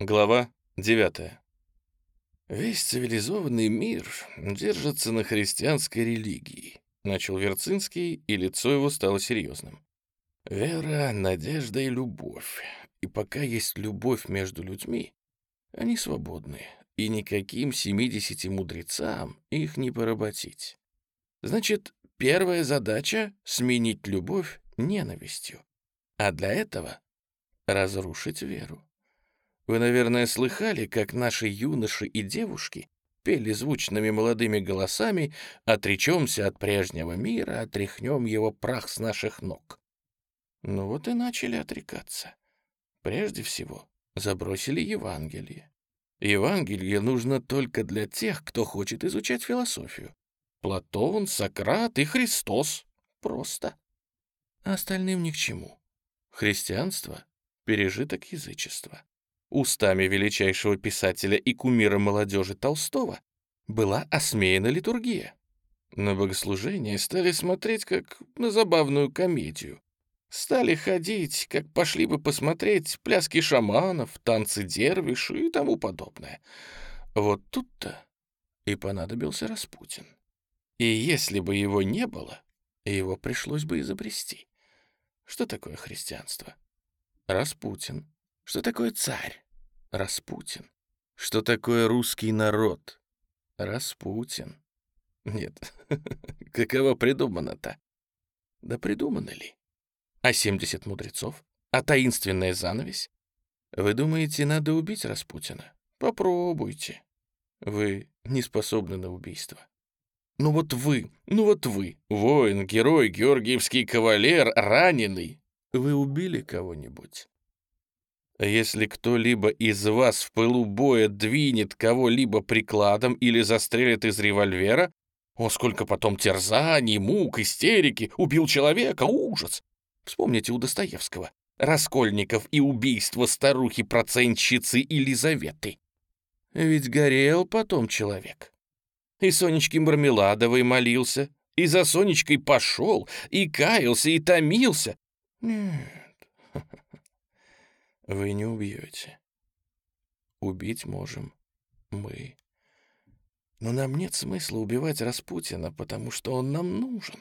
Глава 9. «Весь цивилизованный мир держится на христианской религии», — начал Верцинский, и лицо его стало серьезным. «Вера, надежда и любовь. И пока есть любовь между людьми, они свободны, и никаким семидесяти мудрецам их не поработить. Значит, первая задача — сменить любовь ненавистью, а для этого — разрушить веру. Вы, наверное, слыхали, как наши юноши и девушки пели звучными молодыми голосами «Отречемся от прежнего мира, отряхнем его прах с наших ног». Ну вот и начали отрекаться. Прежде всего, забросили Евангелие. Евангелие нужно только для тех, кто хочет изучать философию. Платон, Сократ и Христос. Просто. А остальным ни к чему. Христианство — пережиток язычества устами величайшего писателя и кумира молодежи Толстого, была осмеяна литургия. На богослужение стали смотреть как на забавную комедию. Стали ходить, как пошли бы посмотреть пляски шаманов, танцы дервишей и тому подобное. Вот тут-то и понадобился Распутин. И если бы его не было, его пришлось бы изобрести. Что такое христианство? Распутин что такое царь? Распутин. Что такое русский народ? Распутин. Нет, каково придумано-то? Да придумано ли? А семьдесят мудрецов? А таинственная занавесь? Вы думаете, надо убить Распутина? Попробуйте. Вы не способны на убийство. Ну вот вы, ну вот вы, воин, герой, георгиевский кавалер, раненый. Вы убили кого-нибудь? Если кто-либо из вас в пылу боя двинет кого-либо прикладом или застрелит из револьвера, о, сколько потом терзаний, мук, истерики, убил человека, ужас! Вспомните у Достоевского. Раскольников и убийство старухи-процентщицы Елизаветы. Ведь горел потом человек. И Сонечке Мармеладовой молился, и за Сонечкой пошел, и каялся, и томился. Нет, вы не убьете. Убить можем мы. Но нам нет смысла убивать Распутина, потому что он нам нужен.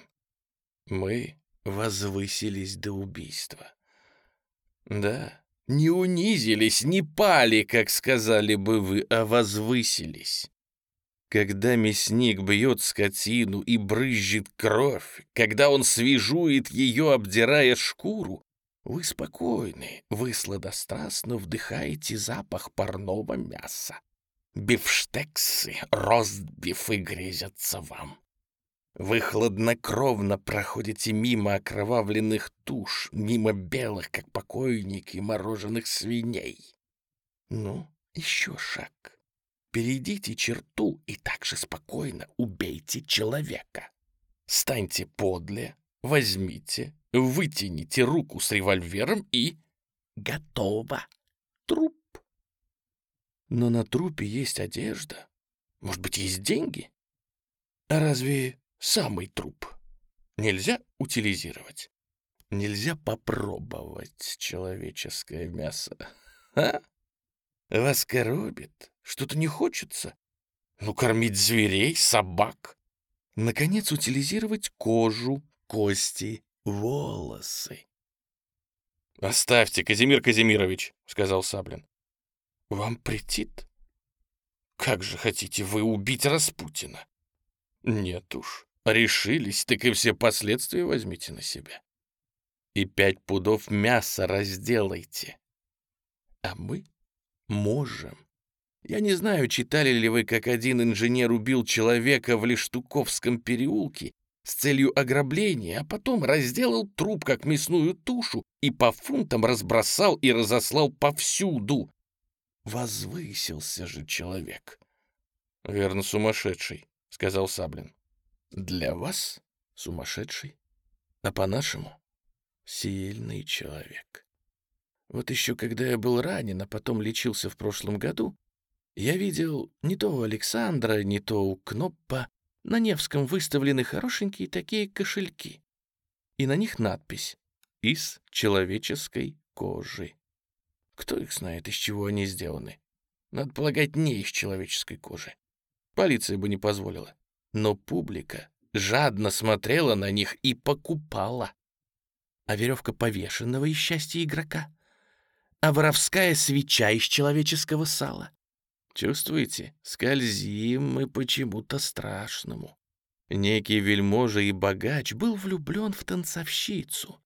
Мы возвысились до убийства. Да, не унизились, не пали, как сказали бы вы, а возвысились. Когда мясник бьет скотину и брызжет кровь, когда он свежует ее, обдирая шкуру, вы спокойны, вы сладострастно вдыхаете запах парного мяса. Бифштексы, ростбифы грезятся вам. Вы хладнокровно проходите мимо окровавленных туш, мимо белых, как покойники, мороженых свиней. Ну, еще шаг. Перейдите черту и так же спокойно убейте человека. Станьте подле, возьмите, Вытяните руку с револьвером и... Готово. Труп. Но на трупе есть одежда. Может быть, есть деньги? А разве самый труп нельзя утилизировать? Нельзя попробовать человеческое мясо. А? Вас коробит? Что-то не хочется? Ну, кормить зверей, собак. Наконец, утилизировать кожу, кости, волосы. «Оставьте, Казимир Казимирович», — сказал Саблин. «Вам претит? Как же хотите вы убить Распутина?» «Нет уж, решились, так и все последствия возьмите на себя. И пять пудов мяса разделайте. А мы можем. Я не знаю, читали ли вы, как один инженер убил человека в Лештуковском переулке с целью ограбления, а потом разделал труп как мясную тушу и по фунтам разбросал и разослал повсюду. Возвысился же человек. — Верно, сумасшедший, — сказал Саблин. — Для вас сумасшедший, а по-нашему сильный человек. Вот еще когда я был ранен, а потом лечился в прошлом году, я видел не то у Александра, не то у Кноппа на Невском выставлены хорошенькие такие кошельки. И на них надпись «Из человеческой кожи». Кто их знает, из чего они сделаны? Надо полагать, не из человеческой кожи. Полиция бы не позволила. Но публика жадно смотрела на них и покупала. А веревка повешенного из счастья игрока? А воровская свеча из человеческого сала? Чувствуете, скользим мы почему-то страшному. Некий вельможа и богач был влюблен в танцовщицу.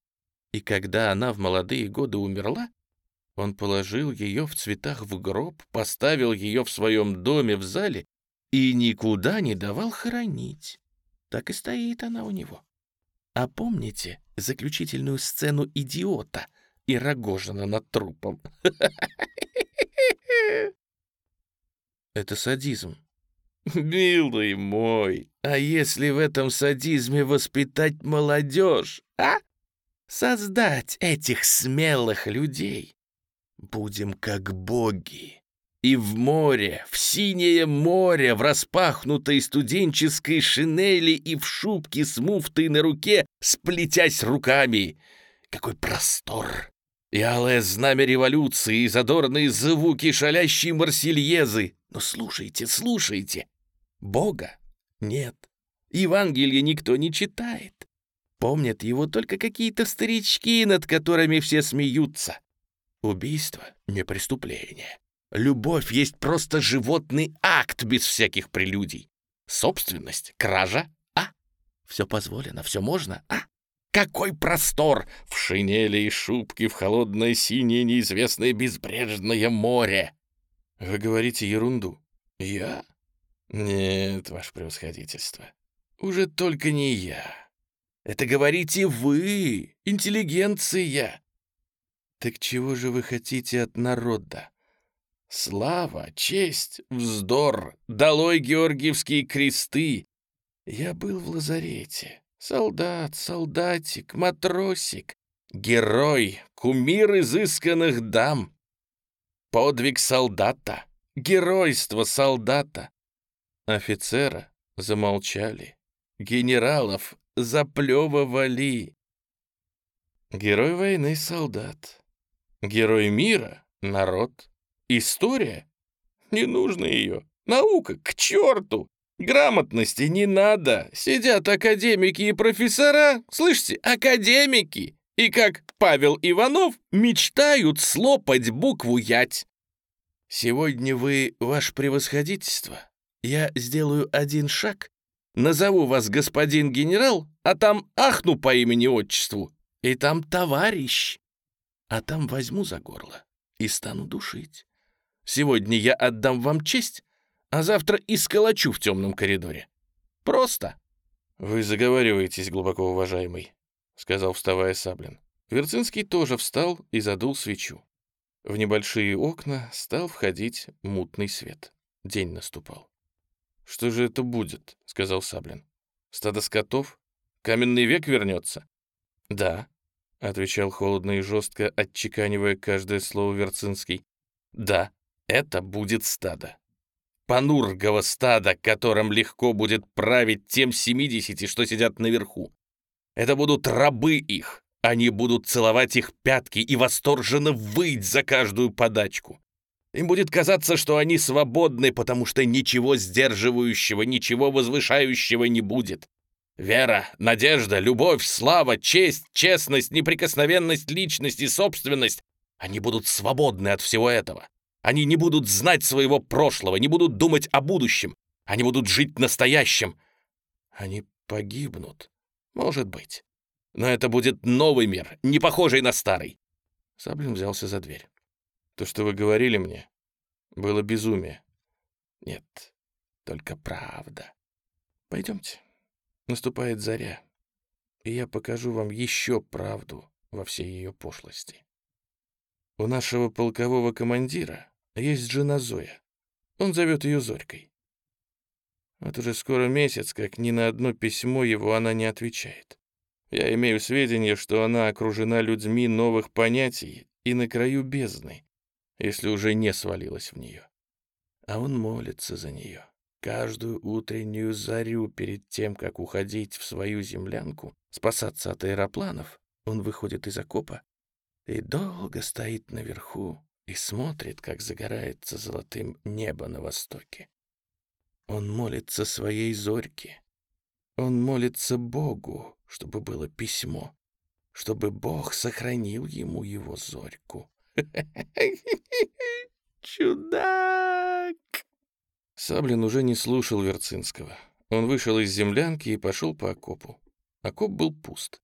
И когда она в молодые годы умерла, он положил ее в цветах в гроб, поставил ее в своем доме в зале и никуда не давал хоронить. Так и стоит она у него. А помните заключительную сцену «Идиота» и Рогожина над трупом? Это садизм. Милый мой, а если в этом садизме воспитать молодежь, а? Создать этих смелых людей. Будем как боги. И в море, в синее море, в распахнутой студенческой шинели и в шубке с муфтой на руке, сплетясь руками. Какой простор! И алое знамя революции, и задорные звуки шалящей марсельезы. Но слушайте, слушайте. Бога нет. Евангелие никто не читает. Помнят его только какие-то старички, над которыми все смеются. Убийство — не преступление. Любовь есть просто животный акт без всяких прелюдий. Собственность, кража, а? Все позволено, все можно, а? Какой простор! В шинели и шубке, в холодное синее неизвестное безбрежное море. Вы говорите ерунду. Я? Нет, ваше превосходительство. Уже только не я. Это говорите вы, интеллигенция. Так чего же вы хотите от народа? Слава, честь, вздор, долой георгиевские кресты. Я был в лазарете. Солдат, солдатик, матросик, герой, кумир изысканных дам. Подвиг солдата, геройство солдата. Офицера замолчали, генералов заплевывали. Герой войны — солдат, герой мира — народ. История? Не нужно ее. Наука, к черту! Грамотности не надо. Сидят академики и профессора, слышите, академики. И как Павел Иванов мечтают слопать букву «ять». Сегодня вы, ваше превосходительство, я сделаю один шаг, назову вас господин генерал, а там ахну по имени-отчеству, и там товарищ, а там возьму за горло и стану душить. Сегодня я отдам вам честь, а завтра исколочу в темном коридоре. Просто. Вы заговариваетесь, глубоко уважаемый, сказал, вставая Саблин. Верцинский тоже встал и задул свечу. В небольшие окна стал входить мутный свет. День наступал. «Что же это будет?» — сказал Саблин. «Стадо скотов? Каменный век вернется?» «Да», — отвечал холодно и жестко, отчеканивая каждое слово Верцинский. «Да, это будет стадо. Панургово стадо, которым легко будет править тем 70, что сидят наверху. Это будут рабы их. Они будут целовать их пятки и восторженно выть за каждую подачку. Им будет казаться, что они свободны, потому что ничего сдерживающего, ничего возвышающего не будет. Вера, надежда, любовь, слава, честь, честность, неприкосновенность личности, собственность — они будут свободны от всего этого. Они не будут знать своего прошлого, не будут думать о будущем. Они будут жить настоящим. Они погибнут. Может быть. Но это будет новый мир, не похожий на старый. Саблин взялся за дверь. То, что вы говорили мне, было безумие. Нет, только правда. Пойдемте. Наступает заря, и я покажу вам еще правду во всей ее пошлости. У нашего полкового командира есть жена Зоя. Он зовет ее Зорькой. Вот уже скоро месяц, как ни на одно письмо его она не отвечает. Я имею сведения, что она окружена людьми новых понятий и на краю бездны, если уже не свалилась в нее. А он молится за нее. Каждую утреннюю зарю перед тем, как уходить в свою землянку, спасаться от аэропланов, он выходит из окопа и долго стоит наверху, и смотрит, как загорается золотым небо на востоке. Он молится своей зорьке. Он молится Богу, чтобы было письмо, чтобы Бог сохранил ему его зорьку. Чудак! Саблин уже не слушал Верцинского. Он вышел из землянки и пошел по окопу. Окоп был пуст.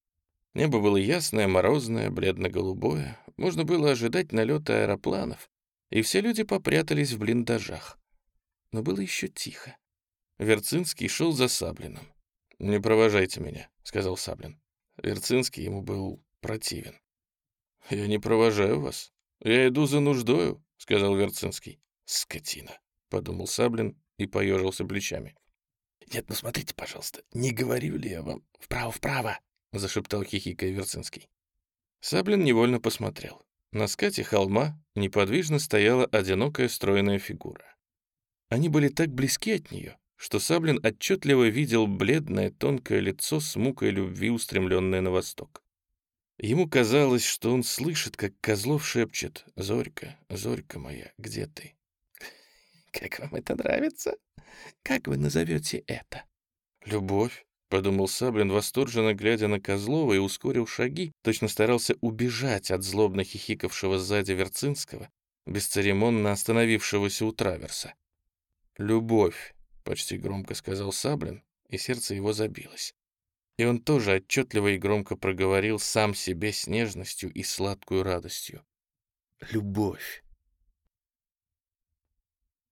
Небо было ясное, морозное, бледно-голубое. Можно было ожидать налета аэропланов, и все люди попрятались в блиндажах. Но было еще тихо. Верцинский шел за Саблиным. «Не провожайте меня», — сказал Саблин. Верцинский ему был противен. «Я не провожаю вас. Я иду за нуждою», — сказал Верцинский. «Скотина», — подумал Саблин и поежился плечами. «Нет, ну смотрите, пожалуйста, не говорю ли я вам? Вправо-вправо!» — зашептал хихикая Верцинский. Саблин невольно посмотрел. На скате холма неподвижно стояла одинокая стройная фигура. Они были так близки от нее, что Саблин отчетливо видел бледное тонкое лицо с мукой любви, устремленное на восток. Ему казалось, что он слышит, как Козлов шепчет «Зорька, Зорька моя, где ты?» «Как вам это нравится? Как вы назовете это?» «Любовь», — подумал Саблин, восторженно глядя на Козлова и ускорил шаги, точно старался убежать от злобно хихикавшего сзади Верцинского, бесцеремонно остановившегося у траверса. «Любовь», — почти громко сказал Саблин, и сердце его забилось. И он тоже отчетливо и громко проговорил сам себе с нежностью и сладкую радостью. «Любовь».